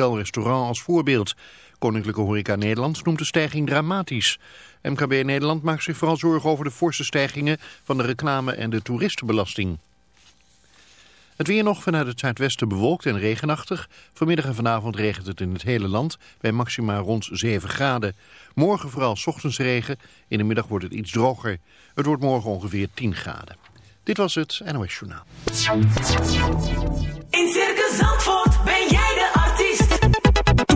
hotelrestaurant als voorbeeld. Koninklijke Horeca Nederland noemt de stijging dramatisch. MKB Nederland maakt zich vooral zorgen over de forse stijgingen van de reclame- en de toeristenbelasting. Het weer nog vanuit het zuidwesten bewolkt en regenachtig. Vanmiddag en vanavond regent het in het hele land bij maxima rond 7 graden. Morgen vooral ochtends regen, in de middag wordt het iets droger. Het wordt morgen ongeveer 10 graden. Dit was het NOS Journaal. In Circus Zandvoort ben jij.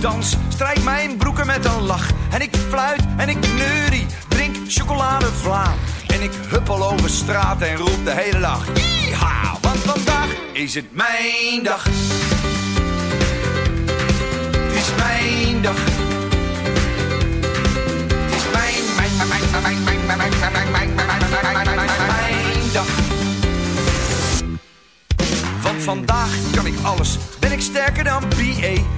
Dans, strijk mijn broeken met een lach. En ik fluit en ik neurie, drink chocoladevla. En ik huppel over straat en roep de hele dag. Yeeha, want vandaag is het mijn dag. Het is mijn dag. Het is mijn, mijn, mijn, mijn, mijn, mijn, mijn, mijn, mijn, mijn, mijn, mijn, mijn, mijn, mijn, mijn dag. Want vandaag kan ik alles, ben ik sterker dan BA.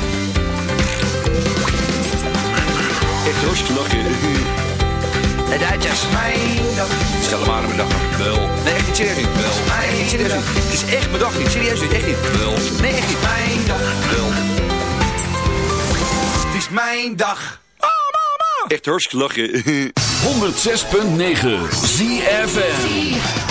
Echt hartstikke lachen. De Duitsers. Mijn dag. Stel hem aan mijn dag. Wel. Nee, echt niet serieus niet. Wel. Nee, niet serieus niet. Het is echt mijn dag niet. Serieus niet. Echt niet. Wel. Nee, echt niet. Mijn dag. Wel. Het is mijn dag. Oh, mama. Echt hartstikke lachen. 106.9 ZFM.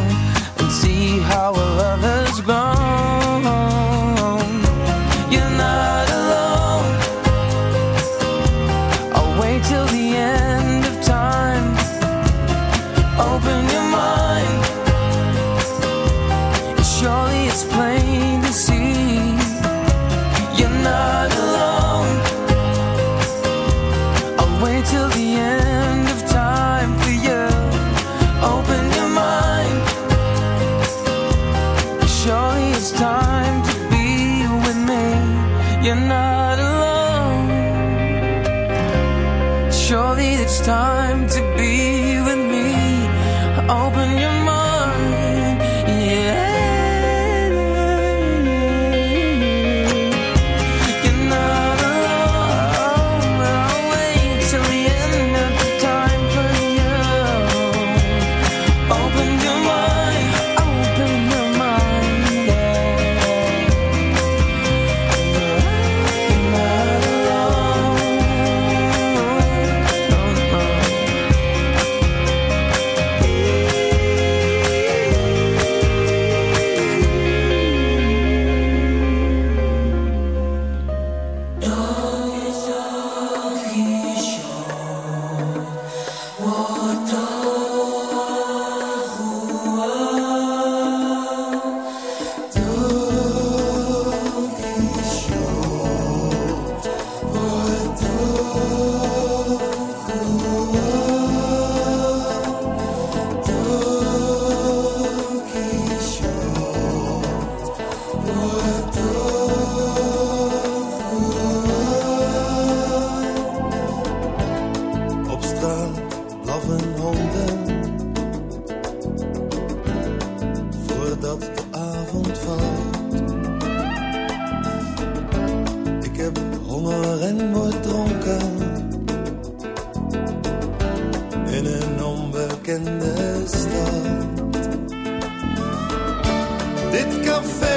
wait till the end of time. Dit café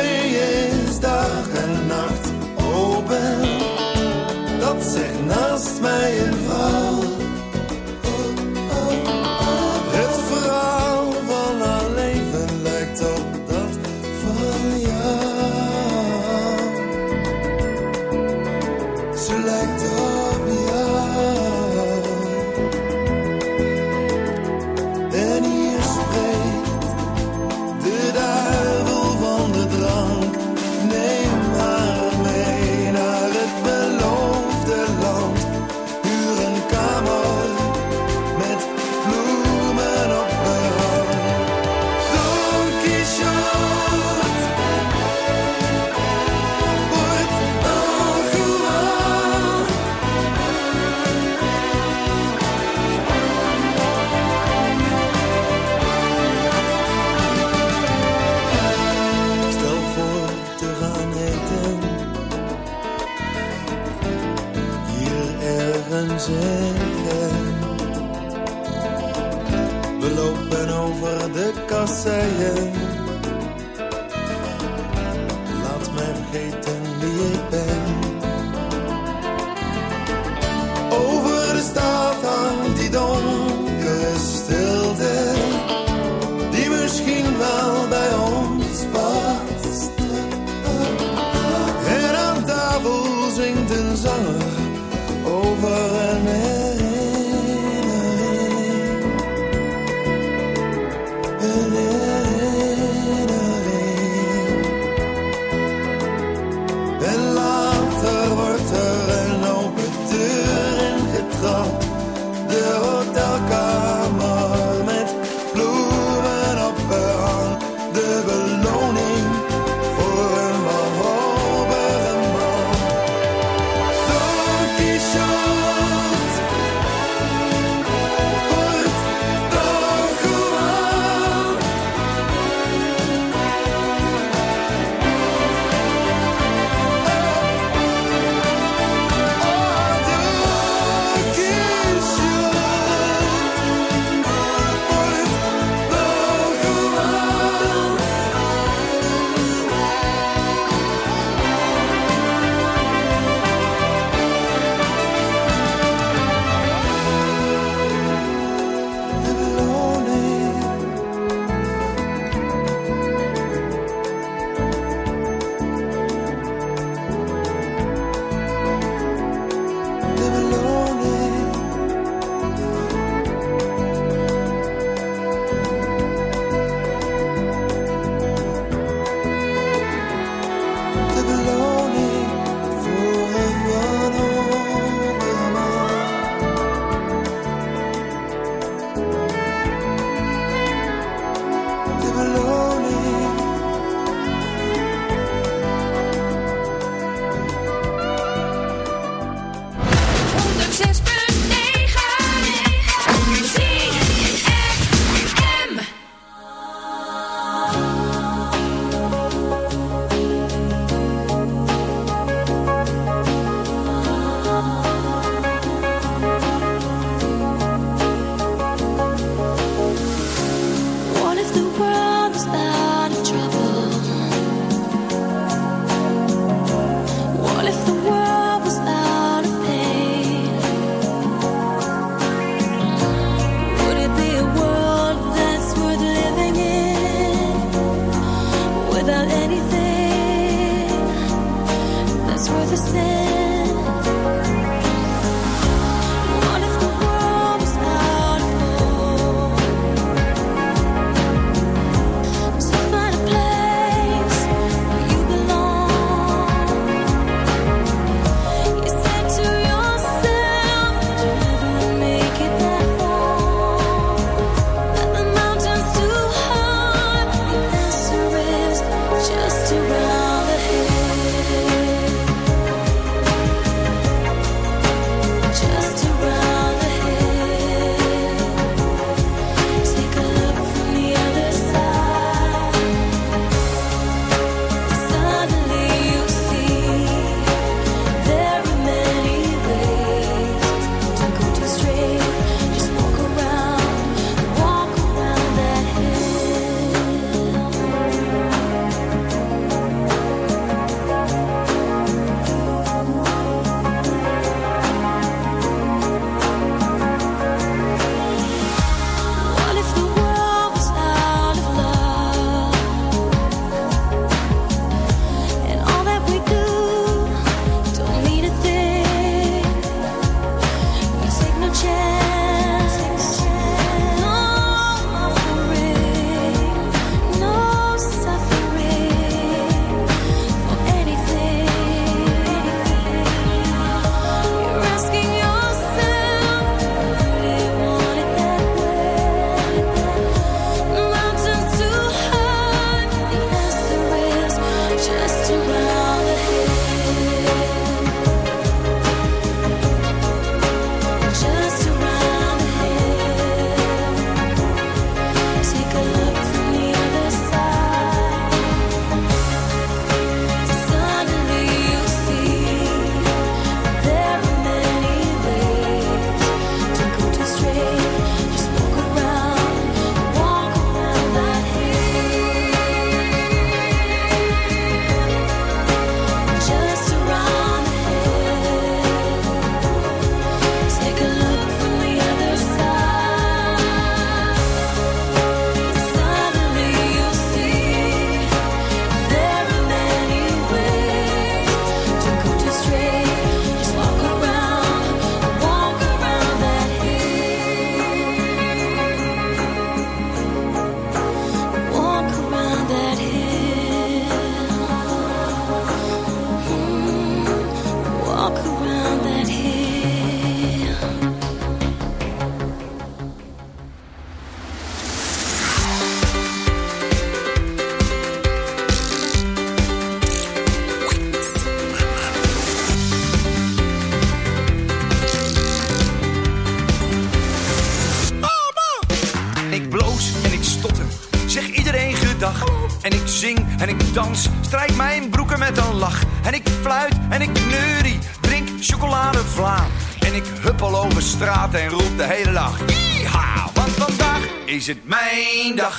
is het mijn dag.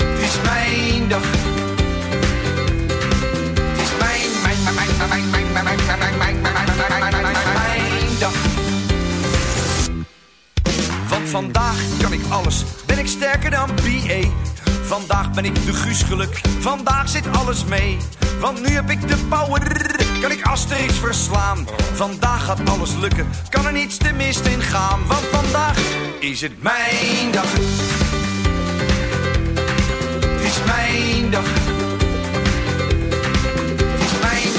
Het is mijn dag. Het is mijn, mijn, mijn, mijn, mijn, mijn, mijn, mijn, mijn, mijn, mijn, mijn, mijn, dag. Want vandaag kan ik alles, ben ik sterker dan BA. Vandaag ben ik de Guus geluk, vandaag zit alles mee. Want nu heb ik de power, kan ik Asterix verslaan. Vandaag gaat alles lukken, kan er niets te mist in gaan. Want vandaag is het mijn dag. Het is mijn dag. Is mijn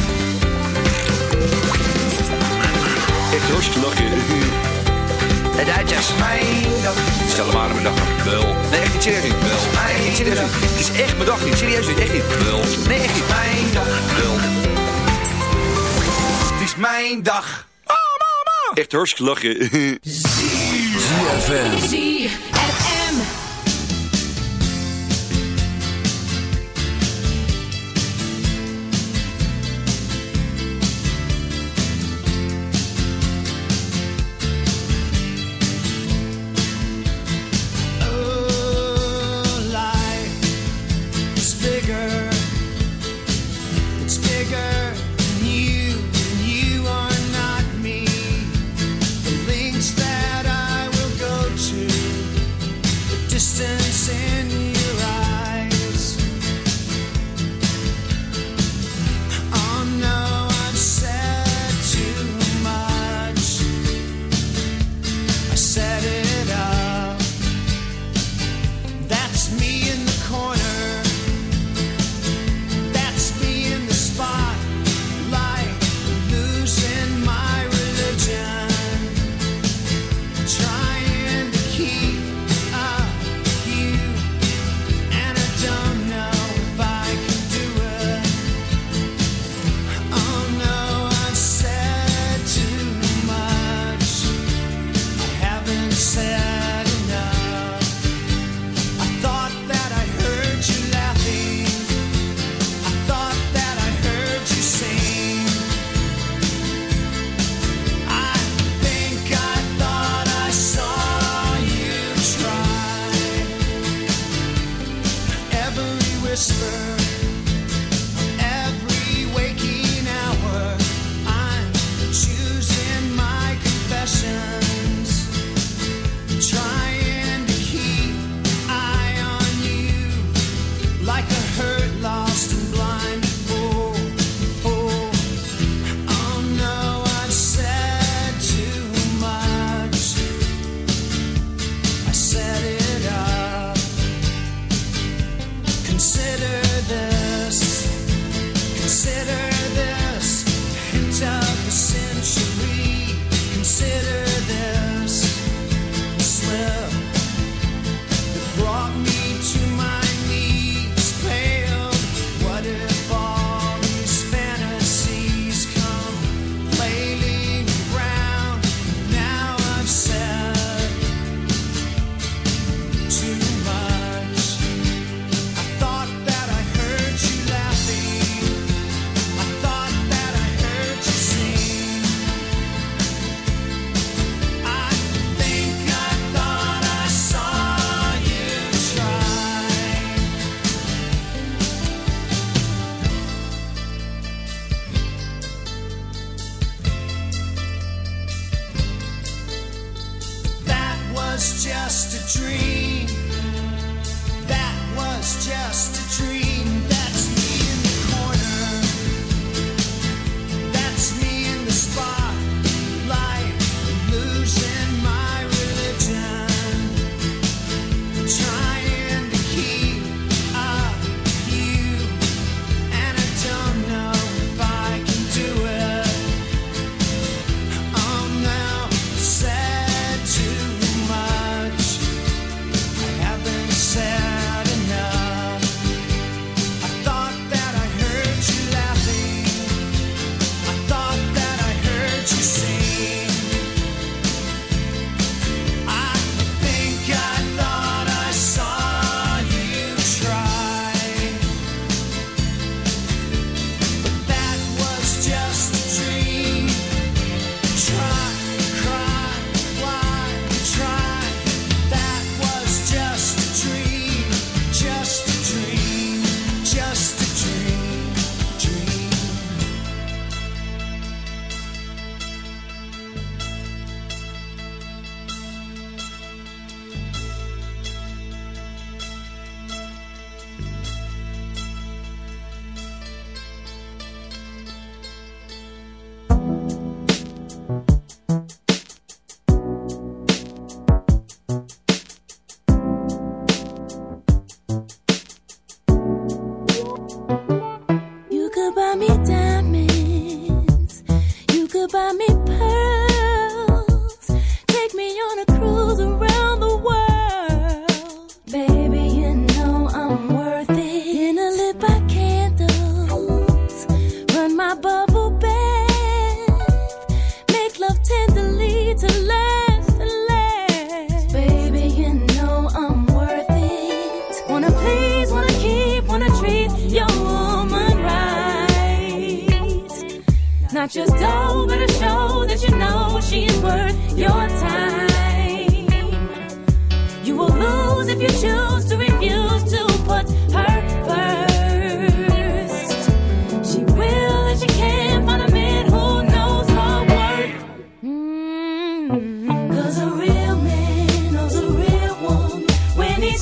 doorslakken. En dat is mijn dag. Stel hem aan mijn dag. Wel. Nee, echt niet serieus niet. Wel. Echt serieus. Het is echt mijn dag niet. Serieus niet. Echt niet. Wel. Nee, echt niet. Mijn dag. Wel. Het is mijn dag. Oh, mama. Echt hartstikke lachen. Zie je. Zie ZFM.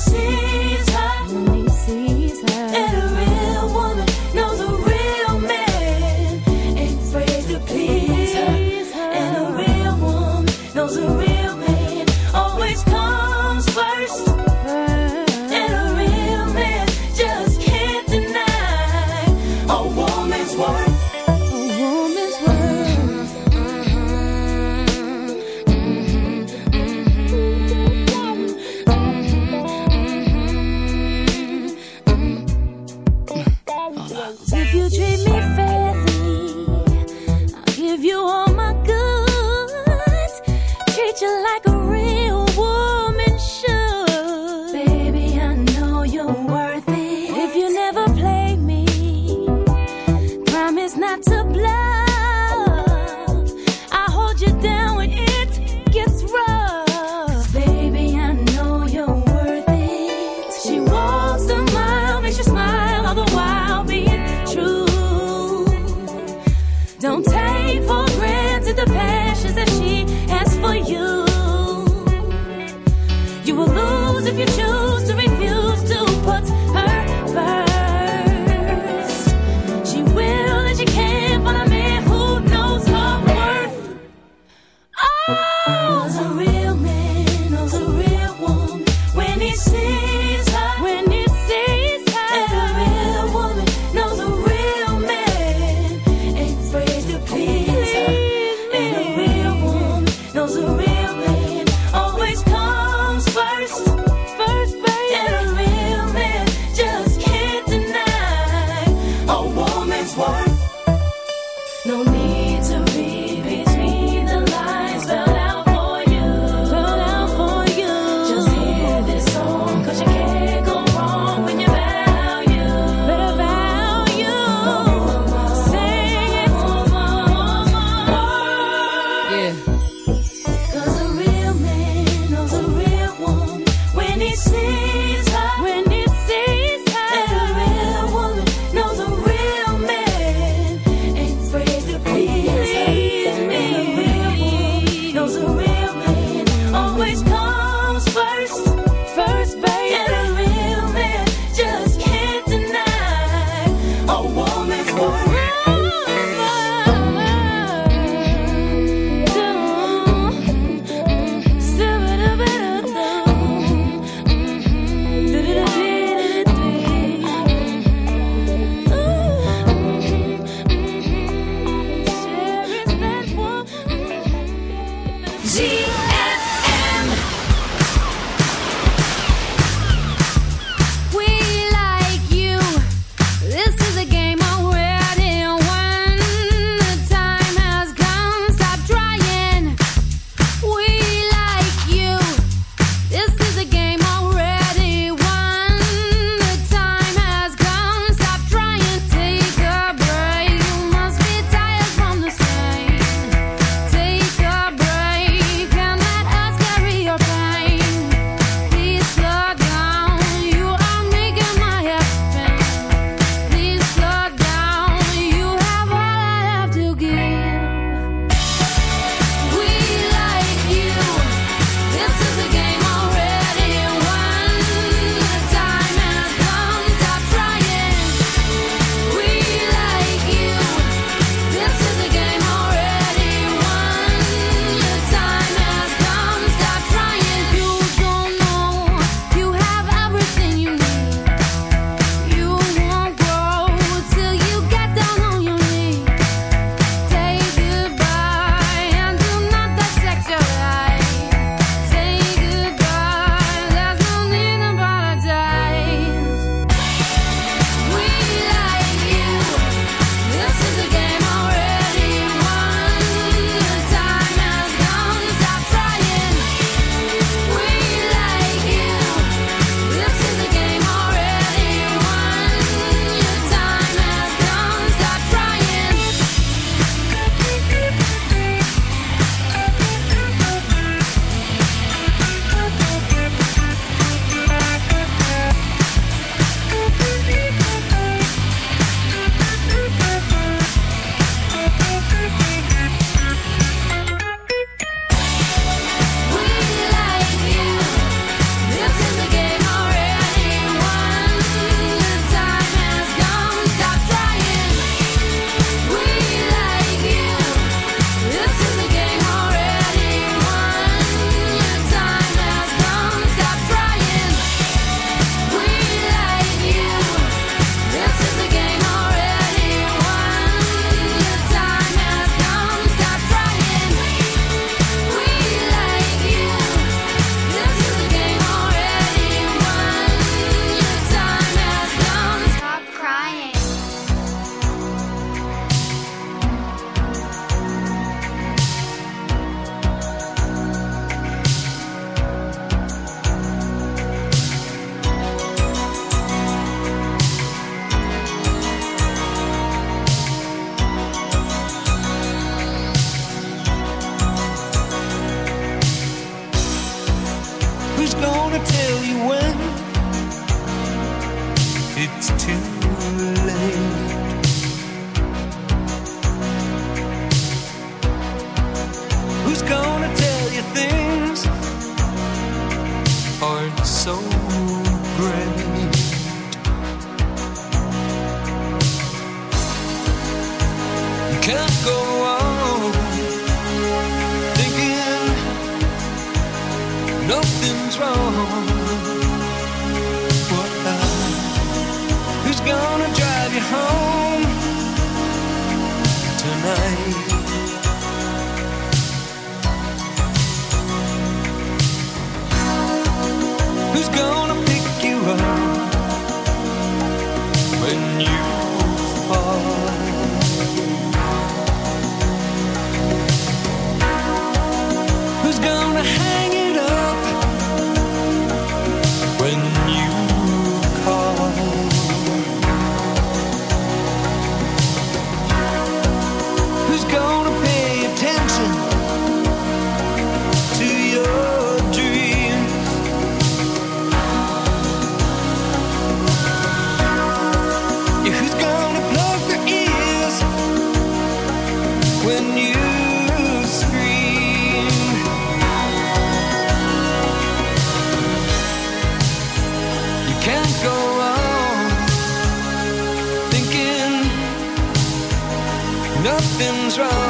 see. No need. Nothing's wrong.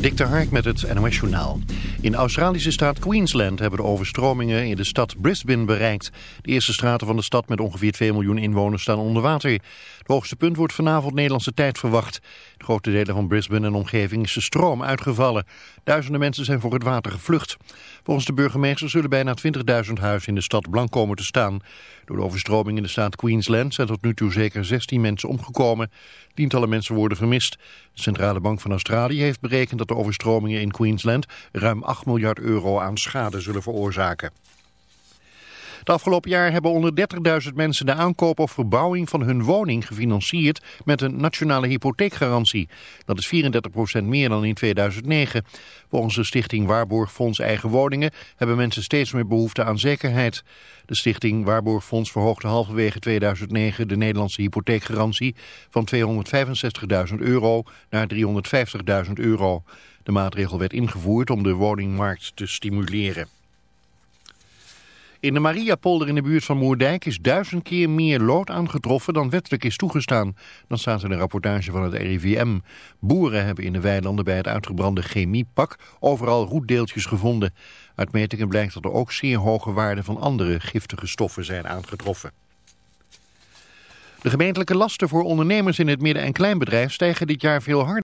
Dick de Hark met het NOS Journaal. In de Australische staat Queensland hebben de overstromingen in de stad Brisbane bereikt. De eerste straten van de stad met ongeveer 2 miljoen inwoners staan onder water. Het hoogste punt wordt vanavond Nederlandse tijd verwacht. In grote delen van Brisbane en omgeving is de stroom uitgevallen. Duizenden mensen zijn voor het water gevlucht. Volgens de burgemeester zullen bijna 20.000 huizen in de stad blank komen te staan. Door de overstroming in de staat Queensland zijn tot nu toe zeker 16 mensen omgekomen. Tientallen mensen worden vermist. De Centrale Bank van Australië heeft berekend dat de overstromingen in Queensland ruim 8 miljard euro aan schade zullen veroorzaken. Het afgelopen jaar hebben onder 30.000 mensen de aankoop of verbouwing van hun woning gefinancierd met een nationale hypotheekgarantie. Dat is 34% meer dan in 2009. Volgens de stichting Waarborgfonds Eigen Woningen hebben mensen steeds meer behoefte aan zekerheid. De stichting Waarborgfonds verhoogde halverwege 2009 de Nederlandse hypotheekgarantie van 265.000 euro naar 350.000 euro. De maatregel werd ingevoerd om de woningmarkt te stimuleren. In de Mariapolder in de buurt van Moerdijk is duizend keer meer lood aangetroffen dan wettelijk is toegestaan. Dan staat in een rapportage van het RIVM. Boeren hebben in de weilanden bij het uitgebrande chemiepak overal roetdeeltjes gevonden. Uit metingen blijkt dat er ook zeer hoge waarden van andere giftige stoffen zijn aangetroffen. De gemeentelijke lasten voor ondernemers in het midden- en kleinbedrijf stijgen dit jaar veel harder.